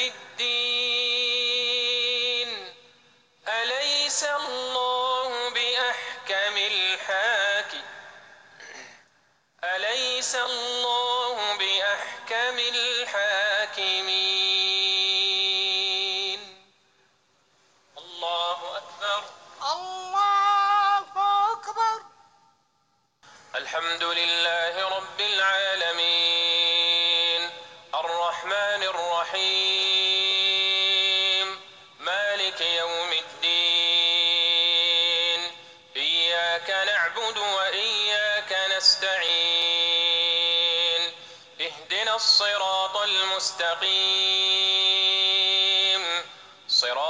بالدين. أليس الله بأحكم الحاكم؟ أليس الله بأحكم الحاكمين؟ الله أكبر. الله أكبر. الحمد لله نستعين اهدنا الصراط المستقيم. صراط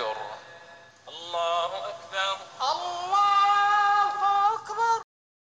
mayor.